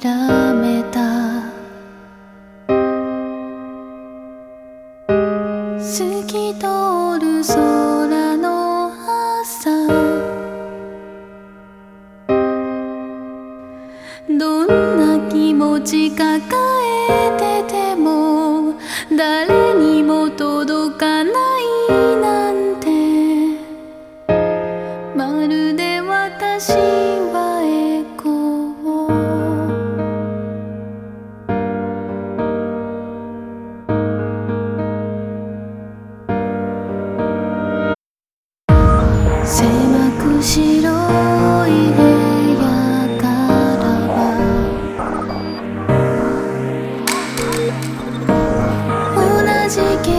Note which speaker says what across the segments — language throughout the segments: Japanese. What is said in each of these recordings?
Speaker 1: 諦めた透き通る空の朝。どんな気持ち抱えてても誰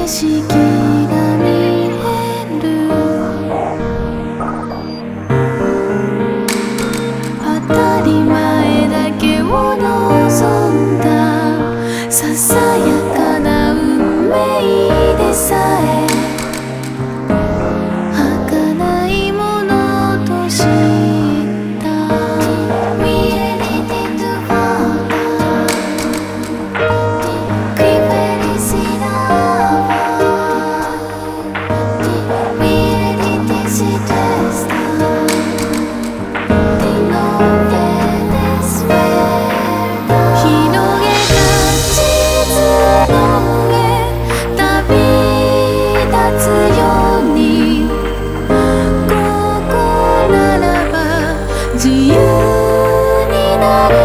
Speaker 1: 景色 oh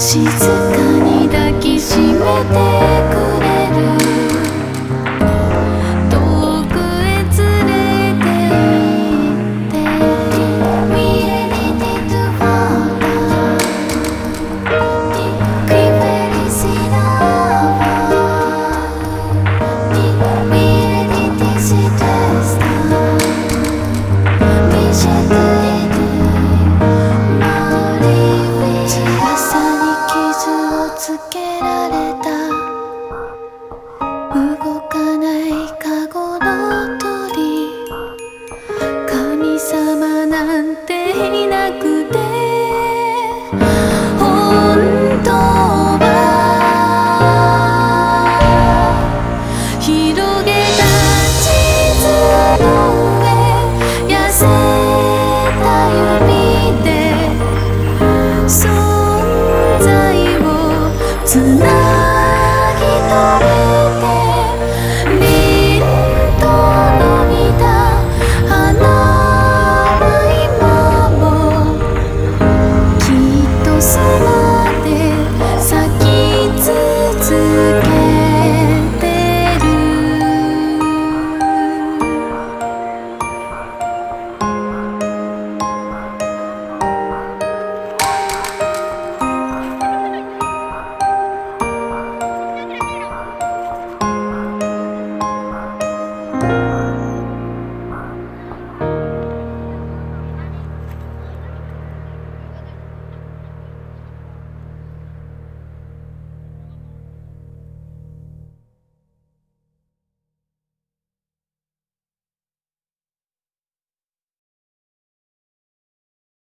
Speaker 1: 静かに抱きしめてく